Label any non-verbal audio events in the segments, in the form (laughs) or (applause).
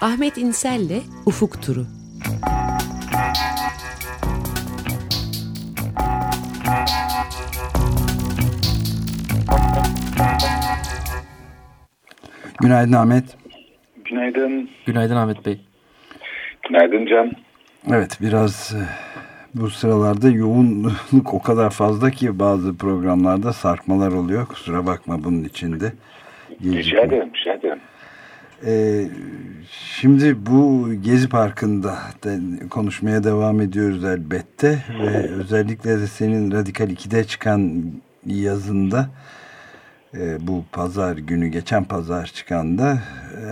Ahmet İnsel'le Ufuk Turu. Günaydın Ahmet. Günaydın. Günaydın Ahmet Bey. Günaydın Can. Evet biraz e, bu sıralarda yoğunluk o kadar fazla ki bazı programlarda sarkmalar oluyor. Kusura bakma bunun içinde. Rica ederim, rica ederim. Ee, şimdi bu Gezi Parkı'nda konuşmaya devam ediyoruz elbette. Ve özellikle de senin Radikal 2'de çıkan yazında e, bu pazar günü geçen pazar çıkan da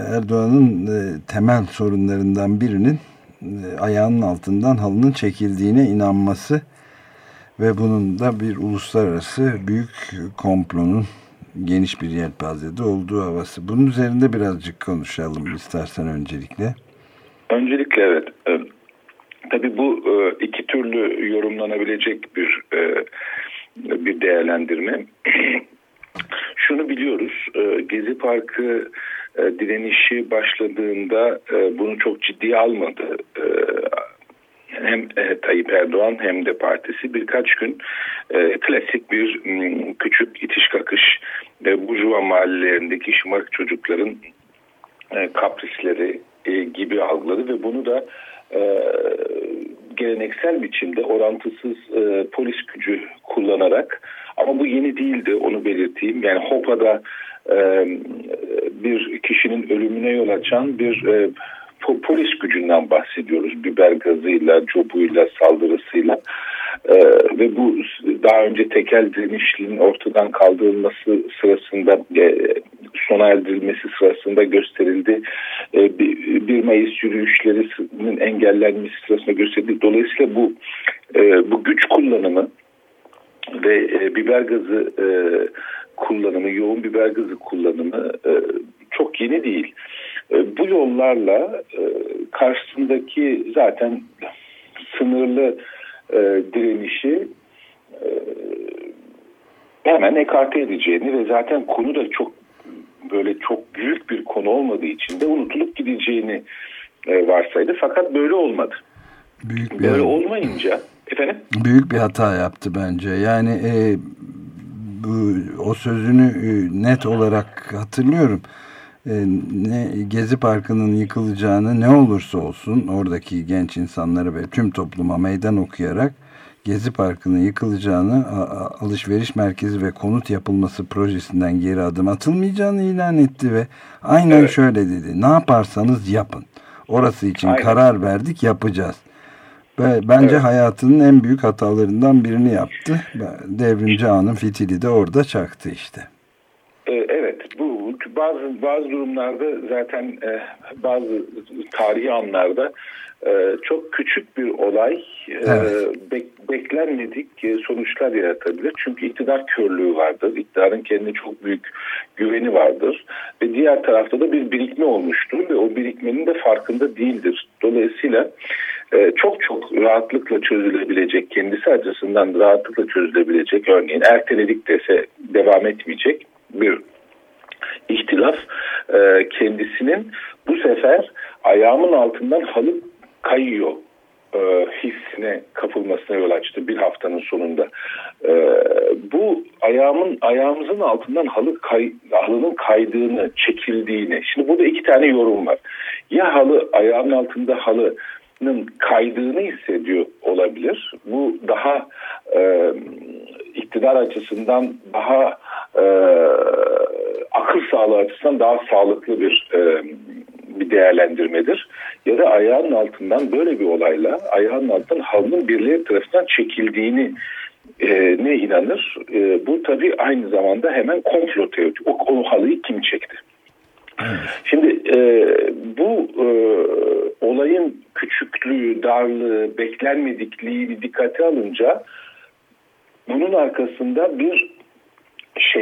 Erdoğan'ın e, temel sorunlarından birinin e, ayağının altından halının çekildiğine inanması ve bunun da bir uluslararası büyük komplonun geniş bir yelpazede olduğu havası. Bunun üzerinde birazcık konuşalım istersen öncelikle. Öncelikle evet. E, tabii bu e, iki türlü yorumlanabilecek bir e, bir değerlendirme. (clears throat) Şunu biliyoruz. E, Gezi Parkı direnişi başladığında bunu çok ciddiye almadı. Hem e, Tayyip Erdoğan hem de partisi birkaç gün e, klasik bir m, küçük itiş kakış e, Burjuva mahallelerindeki şımarık çocukların e, kaprisleri e, gibi algıladı ve bunu da e, geleneksel biçimde orantısız e, polis gücü kullanarak ama bu yeni değildi onu belirteyim. Yani Hopa'da e, bir kişinin ölümüne yol açan bir e, polis gücünden bahsediyoruz. Biber gazıyla, cobuyla, saldırısıyla ee, ve bu daha önce tekel direnişliğinin ortadan kaldırılması sırasında e, sona erdirilmesi sırasında gösterildi. E, 1 Mayıs yürüyüşlerinin engellenmesi sırasında gösterildi. Dolayısıyla bu e, bu güç kullanımı ve e, biber gazı e, kullanımı, yoğun biber gazı kullanımı e, çok yeni değil. E, bu yollarla e, karşısındaki zaten sınırlı e, direnişi e, hemen ekarte edeceğini ve zaten konu da çok böyle çok büyük bir konu olmadığı için de unutulup gideceğini e, varsaydı. Fakat böyle olmadı. Büyük bir böyle olmayınca efendim? Büyük bir hata yaptı bence. Yani e, bu o sözünü e, net olarak hatırlıyorum. E, ne Gezi Parkı'nın yıkılacağını ne olursa olsun oradaki genç insanları ve tüm topluma meydan okuyarak Gezi Parkı'nın yıkılacağını, alışveriş merkezi ve konut yapılması projesinden geri adım atılmayacağını ilan etti ve aynen evet. şöyle dedi. Ne yaparsanız yapın. Orası için aynen. karar verdik, yapacağız. Ve bence evet. hayatının en büyük hatalarından birini yaptı. Devrimci anın fitili de orada çaktı işte. Evet, bu bazı bazı durumlarda zaten e, bazı tarihi anlarda e, çok küçük bir olay e, bek, beklenmedik sonuçlar yaratabilir. Çünkü iktidar körlüğü vardır. İktidarın kendine çok büyük güveni vardır. Ve diğer tarafta da bir birikme olmuştur ve o birikmenin de farkında değildir. Dolayısıyla çok çok rahatlıkla çözülebilecek, kendisi açısından rahatlıkla çözülebilecek örneğin erteledik dese devam etmeyecek bir ihtilaf kendisinin bu sefer ayağımın altından halı kayıyor e, hissine kapılmasına yol açtı bir haftanın sonunda. E, bu ayağımın ayağımızın altından halı kay, halının kaydığını, çekildiğini. Şimdi burada iki tane yorum var. Ya halı ayağın altında halının kaydığını hissediyor olabilir. Bu daha e, iktidar açısından daha e, akıl sağlığı açısından daha sağlıklı bir e, bir değerlendirmedir. Ya da ayağının altından böyle bir olayla ayağının altından halının birileri tarafından çekildiğini e, ne inanır? E, bu tabii aynı zamanda hemen komplo teorisi. O, o halıyı kim çekti? Şimdi e, bu e, olayın küçüklüğü, darlığı, beklenmedikliği dikkate alınca bunun arkasında bir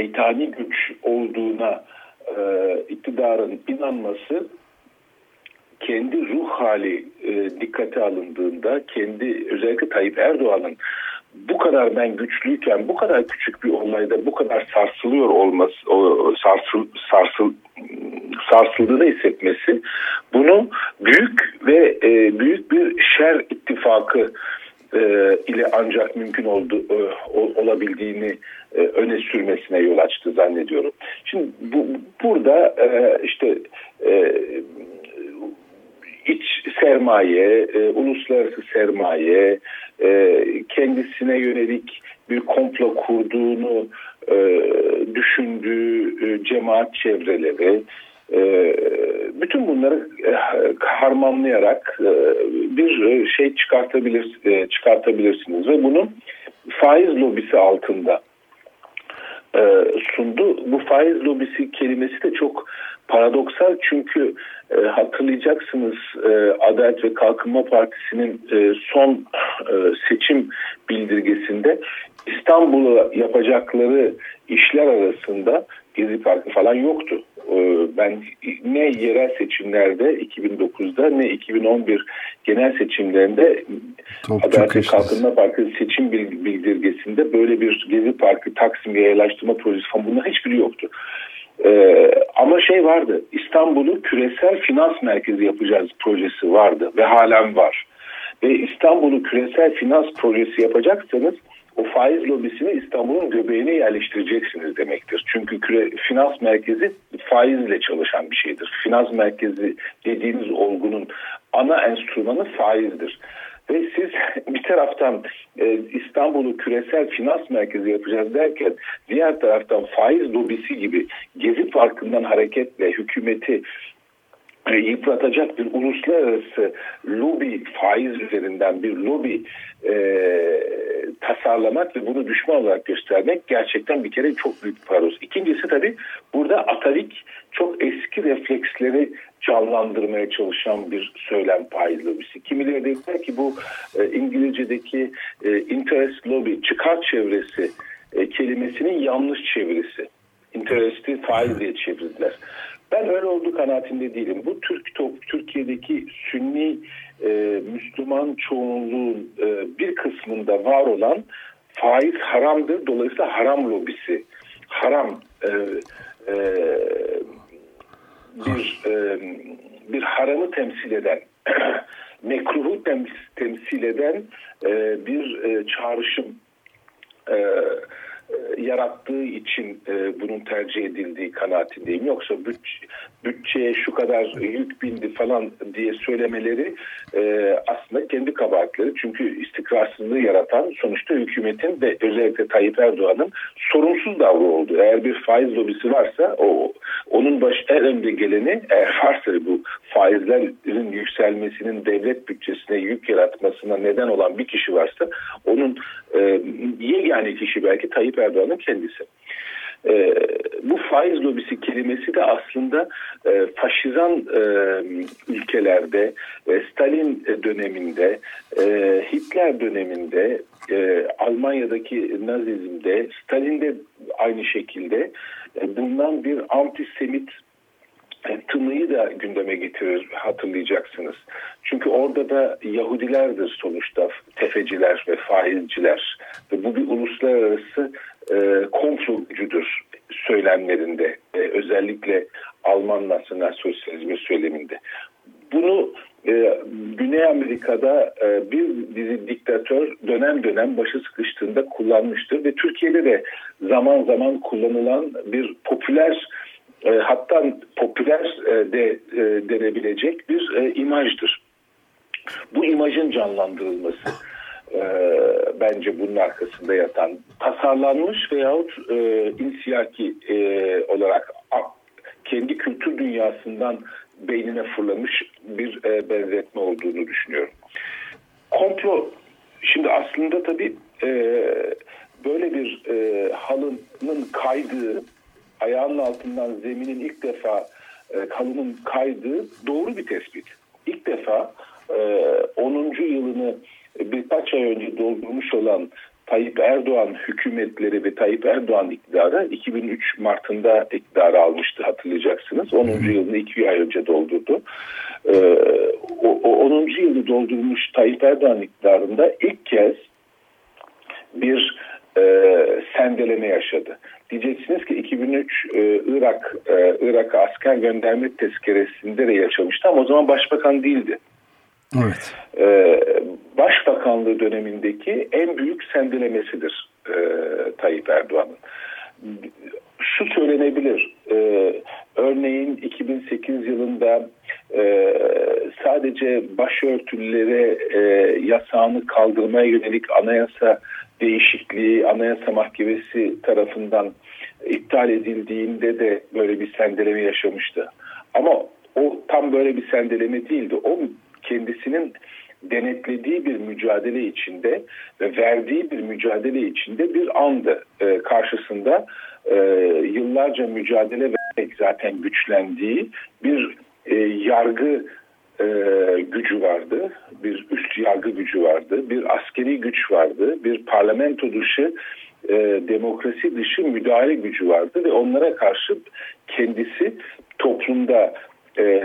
şeytani güç olduğuna e, iktidarın inanması kendi ruh hali e, dikkate alındığında kendi özellikle Tayyip Erdoğan'ın bu kadar ben güçlüyken bu kadar küçük bir olayda bu kadar sarsılıyor olması o, sarsıl, sarsıl sarsıldığını hissetmesi bunu büyük ve e, büyük bir şer ittifakı e, ile ancak mümkün oldu, e, olabildiğini e, öne sürmesine yol açtı zannediyorum. Şimdi bu, burada e, işte e, iç sermaye, e, uluslararası sermaye, e, kendisine yönelik bir komplo kurduğunu e, düşündüğü e, cemaat çevreleri, e, bütün bunları e, harmanlayarak e, bir e, şey çıkartabilir, e, çıkartabilirsiniz ve bunun faiz lobisi altında e, sundu. Bu faiz lobisi kelimesi de çok paradoksal çünkü hatırlayacaksınız Adalet ve Kalkınma Partisi'nin son seçim bildirgesinde İstanbul'a yapacakları işler arasında Gezi Parkı falan yoktu. E, ben ne yerel seçimlerde 2009'da ne 2011 genel seçimlerinde Top Adalet Kalkınma Partisi seçim bildirgesinde böyle bir Gezi Parkı Taksim yayalaştırma projesi falan bunlar hiçbiri yoktu. Ee, ama şey vardı İstanbul'u küresel finans merkezi yapacağız projesi vardı ve halen var. Ve İstanbul'u küresel finans projesi yapacaksanız o faiz lobisini İstanbul'un göbeğine yerleştireceksiniz demektir. Çünkü küre, finans merkezi faizle çalışan bir şeydir. Finans merkezi dediğiniz olgunun ana enstrümanı faizdir. Ve siz (laughs) bir taraftan e, İstanbul'u küresel finans merkezi yapacağız derken diğer taraftan faiz lobisi gibi Gezi Parkı'ndan hareketle hükümeti yıpratacak bir uluslararası lobi faiz üzerinden bir lobi e, tasarlamak ve bunu düşman olarak göstermek gerçekten bir kere çok büyük bir paradoks. İkincisi tabii burada Atavik çok eski refleksleri canlandırmaya çalışan bir söylem faiz lobisi. Kimileri de der ki bu e, İngilizce'deki e, interest lobby, çıkar çevresi e, kelimesinin yanlış çevirisi. Interest'i faiz diye çevirdiler. Ben öyle olduğu kanaatinde değilim. Bu Türk top, Türkiye'deki Sünni e, Müslüman çoğunluğun e, bir kısmında var olan faiz haramdır. Dolayısıyla haram lobisi, haram e, e, bir e, bir haramı temsil eden, (clears throat) mekruhu temsil eden e, bir e, çağrışım e, yarattığı için e, bunun tercih edildiği kanaatindeyim. Yoksa bütçe, bütçeye şu kadar yük bindi falan diye söylemeleri e, kabahatleri. Çünkü istikrarsızlığı yaratan sonuçta hükümetin ve özellikle Tayyip Erdoğan'ın sorumsuz davrı oldu. Eğer bir faiz lobisi varsa o onun baş en önde geleni eğer varsa bu faizlerin yükselmesinin devlet bütçesine yük yaratmasına neden olan bir kişi varsa onun e, yegane kişi belki Tayyip Erdoğan'ın kendisi. E, bu faiz lobisi kelimesi de aslında e, faşizan e, ülkelerde, e, Stalin döneminde, e, Hitler döneminde, e, Almanya'daki Nazizmde, Stalin'de aynı şekilde e, bulunan bir antisemit e, tınıyı da gündeme getirir hatırlayacaksınız. Çünkü orada da Yahudilerdir sonuçta tefeciler ve faizciler ve bu bir uluslararası e, gücüdür söylemlerinde e, özellikle Alman nasyonel sosyalizmi söyleminde. Bunu e, Güney Amerika'da e, bir dizi diktatör dönem dönem başı sıkıştığında kullanmıştır ve Türkiye'de de zaman zaman kullanılan bir popüler e, hatta popüler e, de e, denebilecek bir e, imajdır. Bu imajın canlandırılması e, bence bunun arkasında yatan tasarlanmış veyahut e, insiyaki e, olarak kendi kültür dünyasından beynine fırlamış bir e, benzetme olduğunu düşünüyorum. Komplo şimdi aslında tabii e, böyle bir e, halının kaydığı ayağının altından zeminin ilk defa e, halının kaydığı doğru bir tespit. İlk defa e, 10. yılını birkaç ay önce doldurmuş olan Tayyip Erdoğan hükümetleri ve Tayyip Erdoğan iktidarı 2003 Mart'ında iktidarı almıştı hatırlayacaksınız. 10. yılını 2 ay önce doldurdu. Ee, o, o 10. yılı doldurmuş Tayyip Erdoğan iktidarında ilk kez bir e, sendeleme yaşadı. Diyeceksiniz ki 2003 e, Irak e, Irak'a asker gönderme tezkeresinde de yaşamıştı ama o zaman başbakan değildi. Evet. Ee, Başbakanlığı dönemindeki en büyük sendelemesidir e, Tayyip Erdoğan'ın. şu söylenebilir. E, örneğin 2008 yılında e, sadece başörtülere e, yasağını kaldırmaya yönelik anayasa değişikliği Anayasa Mahkemesi tarafından iptal edildiğinde de böyle bir sendeleme yaşamıştı. Ama o tam böyle bir sendeleme değildi. O kendisinin denetlediği bir mücadele içinde ve verdiği bir mücadele içinde bir andı. E, karşısında e, yıllarca mücadele vererek zaten güçlendiği bir e, yargı e, gücü vardı, bir üst yargı gücü vardı, bir askeri güç vardı, bir parlamento dışı e, demokrasi dışı müdahale gücü vardı ve onlara karşı kendisi toplumda e,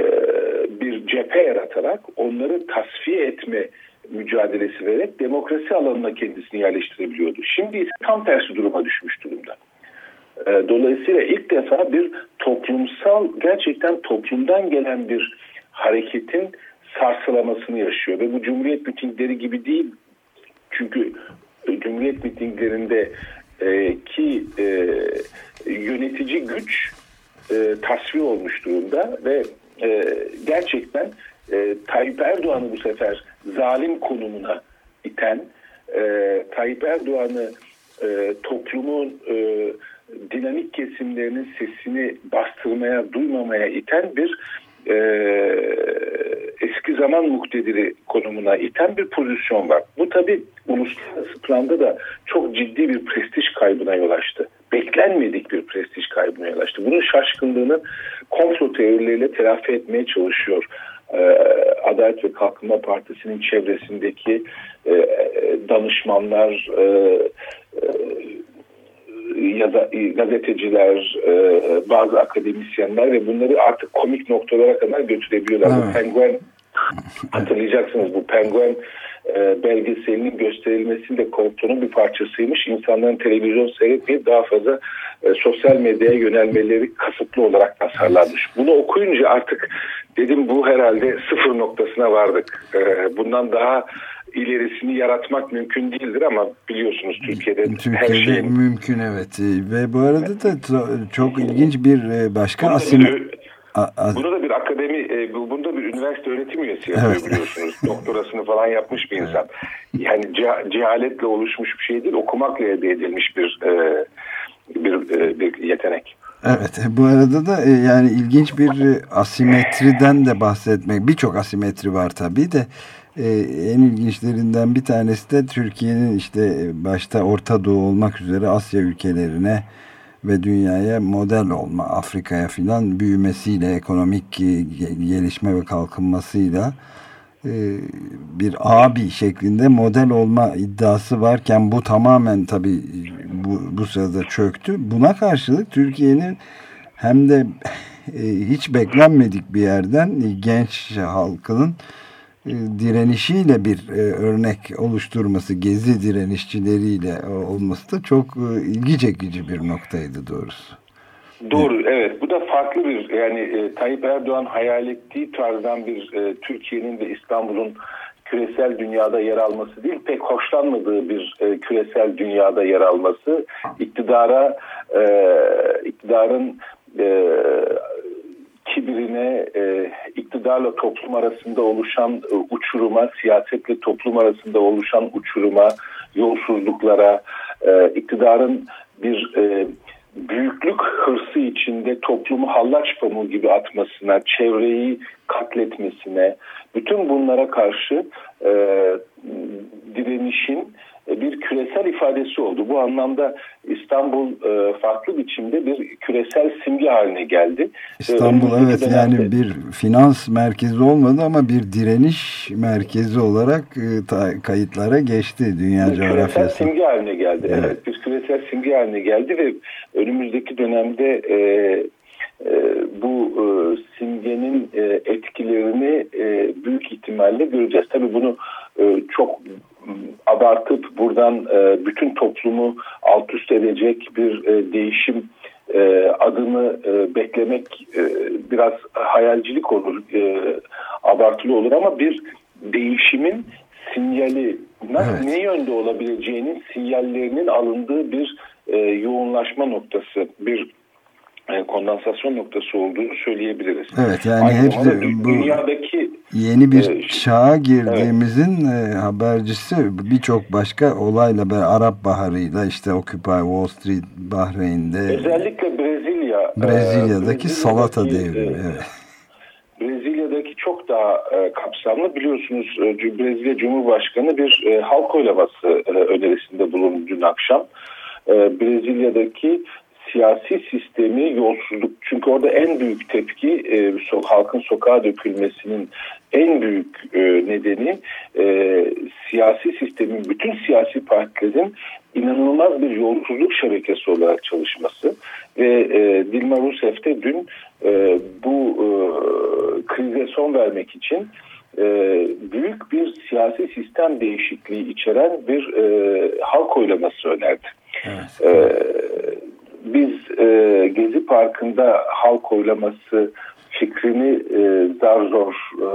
bir cephe yaratarak onları tasfiye etme mücadelesi vererek demokrasi alanına kendisini yerleştirebiliyordu. Şimdi ise tam tersi duruma düşmüş durumda. E, dolayısıyla ilk defa bir toplumsal gerçekten toplumdan gelen bir hareketin sarsılamasını yaşıyor ve bu cumhuriyet mitingleri gibi değil çünkü cumhuriyet mitinglerinde e, ki yönetici güç tasfiye olmuş durumda ve e, gerçekten e, Tayyip Erdoğan'ı bu sefer zalim konumuna iten e, Tayyip Erdoğan'ı e, toplumun e, dinamik kesimlerinin sesini bastırmaya, duymamaya iten bir e, eski zaman muktediri konumuna iten bir pozisyon var. Bu tabi uluslararası planda da çok ciddi bir prestij kaybına yol açtı. Beklenmedik bir prestij kaybına yol açtı. Bunun şaşkınlığını komplo teorileriyle telafi etmeye çalışıyor. E, Adalet ve Kalkınma Partisi'nin çevresindeki e, danışmanlar, e, e, yaza, gazeteciler, bazı akademisyenler ve bunları artık komik noktalara kadar götürebiliyorlar. Evet. Bu penguen hatırlayacaksınız bu penguen e, belgeselinin gösterilmesinde korktuğunun bir parçasıymış. İnsanların televizyon seyretmeyip daha fazla e, sosyal medyaya yönelmeleri kasıtlı olarak tasarlanmış. Bunu okuyunca artık dedim bu herhalde sıfır noktasına vardık. E, bundan daha ilerisini yaratmak mümkün değildir ama biliyorsunuz Türkiye'de, Türkiye'de her şey mümkün evet ve bu arada da çok ilginç bir e, başka asim bunu da bir akademi, e, bunda bir üniversite öğretim üyesi yapıyor evet. biliyorsunuz. (laughs) Doktorasını falan yapmış bir insan. Yani cehaletle oluşmuş bir şey değil, okumakla elde edilmiş bir e, bir, bir yetenek. Evet bu arada da yani ilginç bir asimetriden de bahsetmek birçok asimetri var tabii de e, en ilginçlerinden bir tanesi de Türkiye'nin işte başta Orta Doğu olmak üzere Asya ülkelerine ve dünyaya model olma, Afrika'ya filan büyümesiyle, ekonomik gelişme ve kalkınmasıyla e, bir abi şeklinde model olma iddiası varken bu tamamen tabi bu, bu sırada çöktü. Buna karşılık Türkiye'nin hem de e, hiç beklenmedik bir yerden genç halkının direnişiyle bir e, örnek oluşturması, gezi direnişçileriyle olması da çok e, ilgi çekici bir noktaydı doğrusu. Doğru, evet. Bu da farklı bir, yani e, Tayyip Erdoğan hayal ettiği tarzdan bir e, Türkiye'nin ve İstanbul'un küresel dünyada yer alması değil, pek hoşlanmadığı bir e, küresel dünyada yer alması, iktidara, e, iktidarın e, kibirine, e, iktidarla toplum arasında oluşan e, uçuruma, siyasetle toplum arasında oluşan uçuruma, yolsuzluklara, e, iktidarın bir e, büyüklük hırsı içinde toplumu hallaç pamuğu gibi atmasına, çevreyi katletmesine, bütün bunlara karşı e, direnişin bir küresel ifadesi oldu. Bu anlamda İstanbul e, farklı biçimde bir küresel simge haline geldi. İstanbul ee, evet dönemde, yani bir finans merkezi olmadı ama bir direniş merkezi olarak e, kayıtlara geçti dünya bir coğrafyası. Küresel simge haline geldi. Evet. evet bir küresel simge haline geldi ve önümüzdeki dönemde e, e, bu e, simgenin e, etkilerini e, büyük ihtimalle göreceğiz. Tabii bunu e, çok abartıp buradan e, bütün toplumu alt üst edecek bir e, değişim e, adımı e, beklemek e, biraz hayalcilik olur, e, abartılı olur ama bir değişimin sinyali evet. ne yönde olabileceğinin sinyallerinin alındığı bir e, yoğunlaşma noktası, bir kondansasyon noktası olduğunu söyleyebiliriz. Evet yani Aynı hepsi bu dünyadaki yeni bir e, çağa girdiğimizin evet. habercisi birçok başka olayla be Arap Baharı'yla işte Occupy Wall Street Bahreyn'de özellikle Brezilya Brezilya'daki e, salata devrimi. E, evet. Brezilya'daki çok daha e, kapsamlı biliyorsunuz e, Brezilya Cumhurbaşkanı bir e, halk oylaması e, önerisinde bulundu dün akşam. E, Brezilya'daki siyasi sistemi yolsuzluk. Çünkü orada en büyük tepki e, so, halkın sokağa dökülmesinin en büyük e, nedeni e, siyasi sistemin, bütün siyasi partilerin inanılmaz bir yolsuzluk şebekesi olarak çalışması ve e, Dilma Rousseff de dün e, bu e, krize son vermek için e, büyük bir siyasi sistem değişikliği içeren bir e, halk oylaması önerdi. Evet. E, biz e, Gezi Parkı'nda halk oylaması fikrini e, zar zor e,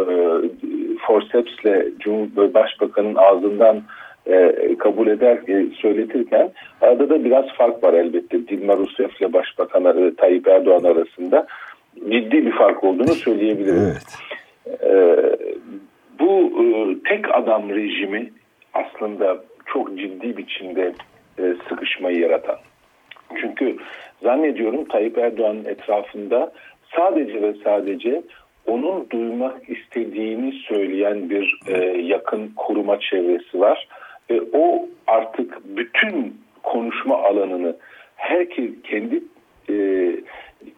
Cumhurbaşkanı'nın Başbakan'ın ağzından e, kabul eder e, söyletirken arada da biraz fark var elbette Dilma Rousseff ile Başbakan Tayyip Erdoğan arasında ciddi bir fark olduğunu söyleyebiliriz. Evet. E, bu e, tek adam rejimi aslında çok ciddi biçimde e, sıkışmayı yaratan. Çünkü zannediyorum Tayyip Erdoğan'ın etrafında sadece ve sadece onun duymak istediğini söyleyen bir e, yakın koruma çevresi var. Ve o artık bütün konuşma alanını herkes kendi e,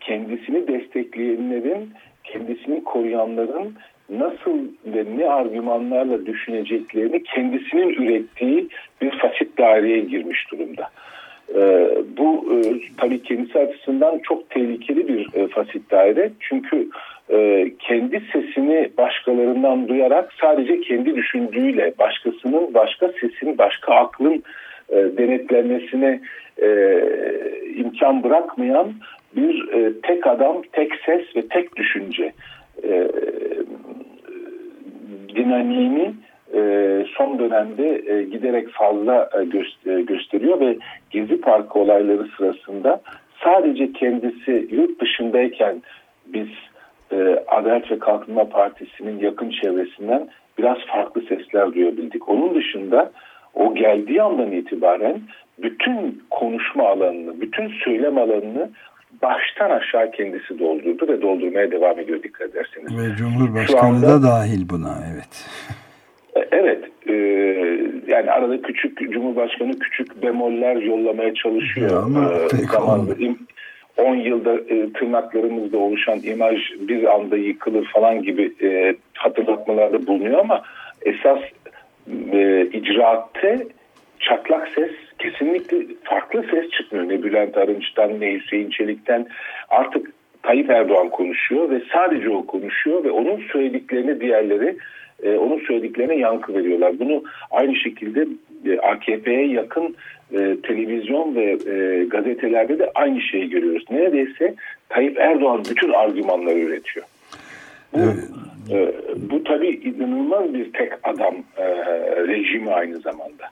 kendisini destekleyenlerin, kendisini koruyanların nasıl ve ne argümanlarla düşüneceklerini kendisinin ürettiği bir fasit daireye girmiş durumda. E, bu e, tabii kendisi açısından çok tehlikeli bir e, fasit daire. Çünkü e, kendi sesini başkalarından duyarak sadece kendi düşündüğüyle başkasının başka sesin, başka aklın denetlenmesine imkan bırakmayan bir tek adam, tek ses ve tek düşünce dinamiğini son dönemde e, giderek fazla e, gösteriyor ve Gezi Parkı olayları sırasında sadece kendisi yurt dışındayken biz Adalet ve Kalkınma Partisi'nin yakın çevresinden biraz farklı sesler duyabildik. Onun dışında o geldiği andan itibaren bütün konuşma alanını, bütün söylem alanını baştan aşağı kendisi doldurdu ve doldurmaya devam ediyor dikkat ederseniz. Ve Cumhurbaşkanı anda, da dahil buna evet. Evet, e, yani arada küçük Cumhurbaşkanı küçük bemoller yollamaya çalışıyor. Ya ama e, zamanında, 10 yılda e, tırnaklarımızda oluşan imaj bir anda yıkılır falan gibi e, hatırlatmalarda bulunuyor ama esas e, icraatte çatlak ses kesinlikle farklı ses çıkmıyor. Ne Bülent Arınç'tan ne Hüseyin Çelik'ten artık Tayyip Erdoğan konuşuyor ve sadece o konuşuyor ve onun söylediklerini diğerleri e, onun söylediklerine yankı veriyorlar. Bunu aynı şekilde e, AKP'ye yakın e, televizyon ve e, gazetelerde de aynı şeyi görüyoruz. Neredeyse Tayyip Erdoğan bütün argümanları üretiyor. Bu, evet. e, bu tabii inanılmaz bir tek adam e, rejimi aynı zamanda.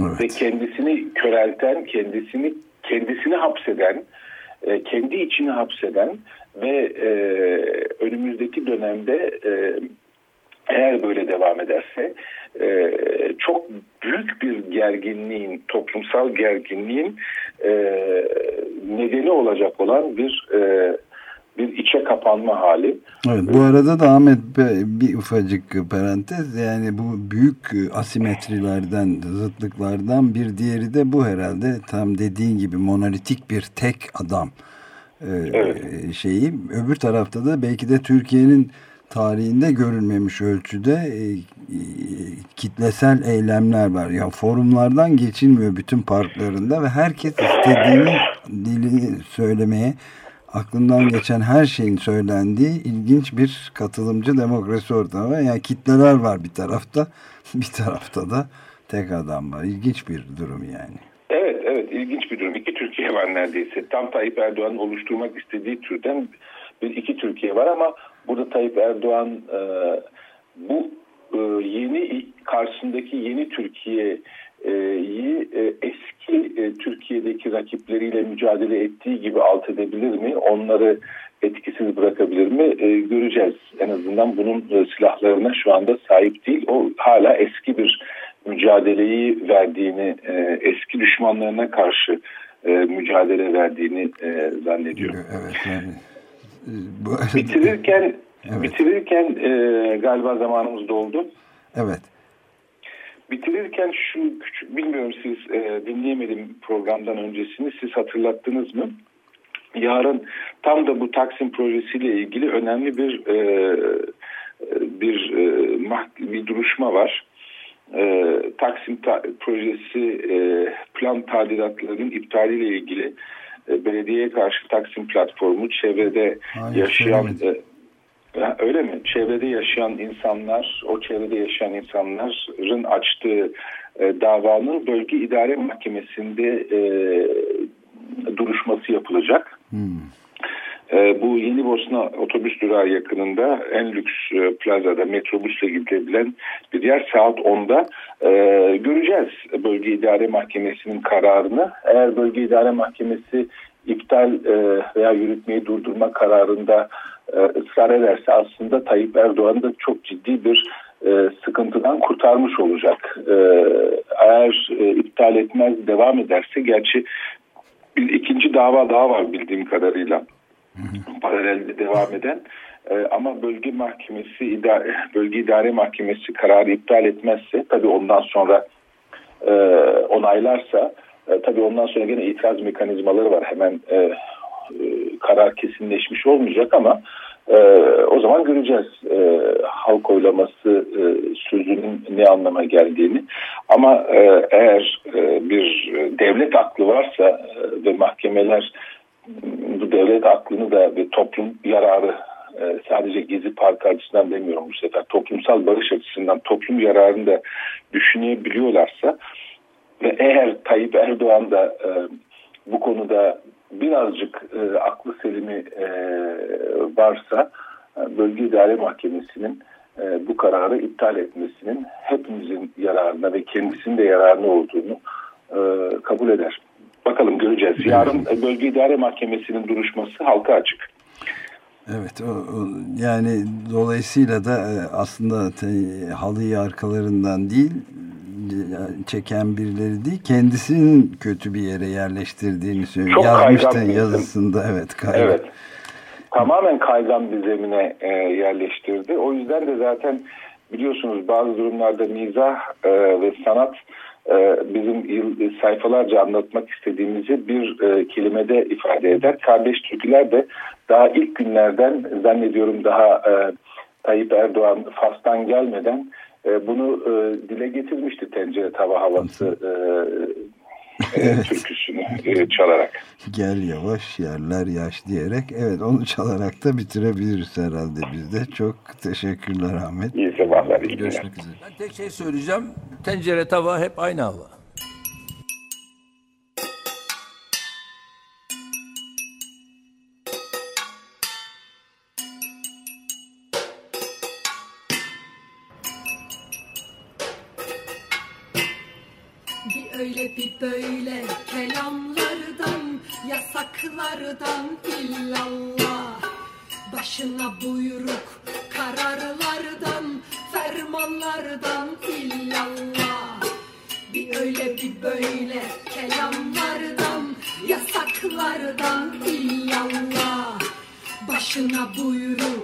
Evet. Ve kendisini körelten, kendisini kendisini hapseden, e, kendi içini hapseden ve e, önümüzdeki dönemde e, eğer böyle devam ederse e, çok büyük bir gerginliğin, toplumsal gerginliğin e, nedeni olacak olan bir e, bir içe kapanma hali. Evet, bu arada da Ahmet bir ufacık parantez yani bu büyük asimetrilerden, zıtlıklardan bir diğeri de bu herhalde tam dediğin gibi monolitik bir tek adam evet. şeyi. Öbür tarafta da belki de Türkiye'nin tarihinde görülmemiş ölçüde e, e, kitlesel eylemler var. Ya forumlardan geçilmiyor bütün parklarında ve herkes istediğini dilini söylemeye aklından geçen her şeyin söylendiği ilginç bir katılımcı demokrasi ortamı. Yani kitleler var bir tarafta, (laughs) bir tarafta da tek adam var. İlginç bir durum yani. Evet, evet ilginç bir durum. İki Türkiye var neredeyse. Tam Tayyip Erdoğan'ın oluşturmak istediği türden bir iki Türkiye var ama burada Tayyip Erdoğan e, bu e, yeni karşısındaki yeni Türkiye eski Türkiye'deki rakipleriyle mücadele ettiği gibi alt edebilir mi? Onları etkisiz bırakabilir mi? Göreceğiz. En azından bunun silahlarına şu anda sahip değil. O hala eski bir mücadeleyi verdiğini, eski düşmanlarına karşı mücadele verdiğini zannediyorum. Evet, yani bu bitirirken (laughs) evet. bitirirken e, galiba zamanımız doldu. Evet. Bitirirken şu küçük bilmiyorum siz e, dinleyemedim programdan öncesini siz hatırlattınız mı? Yarın tam da bu Taksim projesiyle ilgili önemli bir e, bir e, bir duruşma var. E, Taksim ta projesi e, plan tadilatlarının iptaliyle ilgili e, belediyeye karşı Taksim platformu çevrede Hayır, yaşayan e, öyle mi? Çevrede yaşayan insanlar, o çevrede yaşayan insanların açtığı e, davanın bölge idare mahkemesinde e, duruşması yapılacak. Hmm. E, bu Yeni Bosna otobüs durağı yakınında en lüks e, plazada metrobüsle gidilebilen bir yer saat 10'da e, göreceğiz bölge idare mahkemesinin kararını. Eğer bölge idare mahkemesi iptal e, veya yürütmeyi durdurma kararında e, ısrar ederse aslında Tayyip Erdoğan da çok ciddi bir sıkıntıdan kurtarmış olacak. E, eğer iptal etmez devam ederse gerçi bir ikinci dava daha var bildiğim kadarıyla paralelde devam eden e, ama bölge mahkemesi idare, bölge idare mahkemesi kararı iptal etmezse tabii ondan sonra e, onaylarsa e, tabii ondan sonra yine itiraz mekanizmaları var hemen e, e, karar kesinleşmiş olmayacak ama e, o zaman göreceğiz e, halk oylaması e, sözünün ne anlama geldiğini. Ama e, eğer e, bir devlet aklı varsa e, ve mahkemeler devlet aklını da ve toplum yararı e, sadece Gezi Parkı açısından demiyorum bu sefer toplumsal barış açısından toplum yararını da düşünebiliyorlarsa ve eğer Tayyip Erdoğan da e, bu konuda birazcık e, aklı selimi e, varsa e, Bölge İdare Mahkemesi'nin e, bu kararı iptal etmesinin hepimizin yararına ve kendisinin de yararına olduğunu e, kabul eder. Bakalım göreceğiz. Yarın Bölge İdare Mahkemesi'nin duruşması halka açık. Evet o, o, yani dolayısıyla da e, aslında te, halıyı arkalarından değil çeken birileri değil kendisinin kötü bir yere yerleştirdiğini söylüyor. Çok Yazmıştı yazısında evet kaygan. Evet. Tamamen kaygan bir zemine e, yerleştirdi. O yüzden de zaten biliyorsunuz bazı durumlarda mizah e, ve sanat e, bizim yıl, sayfalarca anlatmak istediğimizi bir e, kelimede ifade eder. Kardeş Türküler de daha ilk günlerden zannediyorum daha e, Tayyip Erdoğan Fas'tan gelmeden e, bunu e, dile getirmişti tencere tava havası e, evet. türküsünü e, çalarak. Gel yavaş yerler yaş diyerek evet onu çalarak da bitirebiliriz herhalde biz de. Çok teşekkürler Ahmet. İyi sabahlar. Iyi Görüşmek üzere. Ben tek şey söyleyeceğim. Tencere tava hep aynı hava. Başına buyruk kararlardan fermanlardan illallah. Bir öyle bir böyle kelamlardan yasaklardan illallah. Başına buyruk